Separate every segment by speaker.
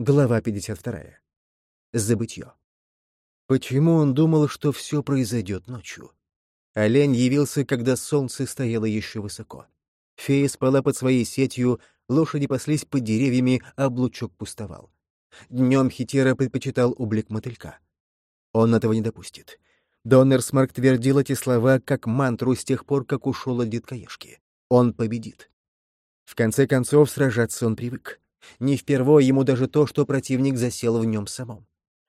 Speaker 1: Глава 52. Забытье. Почему он думал, что все произойдет ночью? Олень явился, когда солнце стояло еще высоко. Фея спала под своей сетью, лошади паслись под деревьями, а облучок пустовал. Днем Хитера предпочитал облик мотылька. Он этого не допустит. Доннерсмарк твердил эти слова как мантру с тех пор, как ушел от деткоежки. Он победит. В конце концов, сражаться он привык. Не впервые ему даже то, что противник засел в нем самом.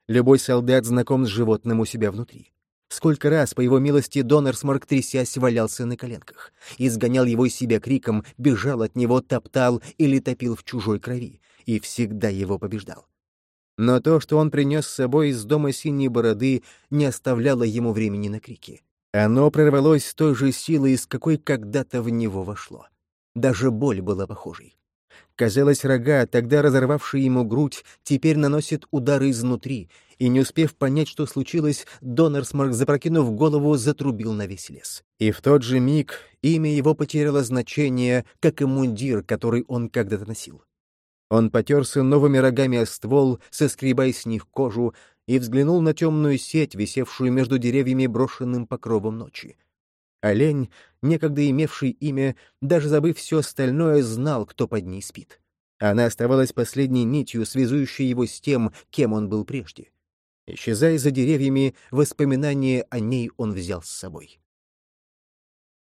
Speaker 1: Любой солдат знаком с животным у себя внутри. Сколько раз, по его милости, Донорсморк, трясясь, валялся на коленках, изгонял его из себя криком, бежал от него, топтал или топил в чужой крови, и всегда его побеждал. Но то, что он принес с собой из дома синей бороды, не оставляло ему времени на крики. Оно прорвалось с той же силой, с какой когда-то в него вошло. Даже боль была похожей. Казалось, рога, тогда разорвавшие ему грудь, теперь наносят удары изнутри, и, не успев понять, что случилось, Донорсмарк, запрокинув голову, затрубил на весь лес. И в тот же миг имя его потеряло значение, как и мундир, который он когда-то носил. Он потерся новыми рогами о ствол, соскребая с них кожу, и взглянул на темную сеть, висевшую между деревьями брошенным покровом ночи. Олень, некогда имевший имя, даже забыв все остальное, знал, кто под ней спит. Она оставалась последней нитью, связующей его с тем, кем он был прежде. Исчезая за деревьями, воспоминания о ней он взял с собой.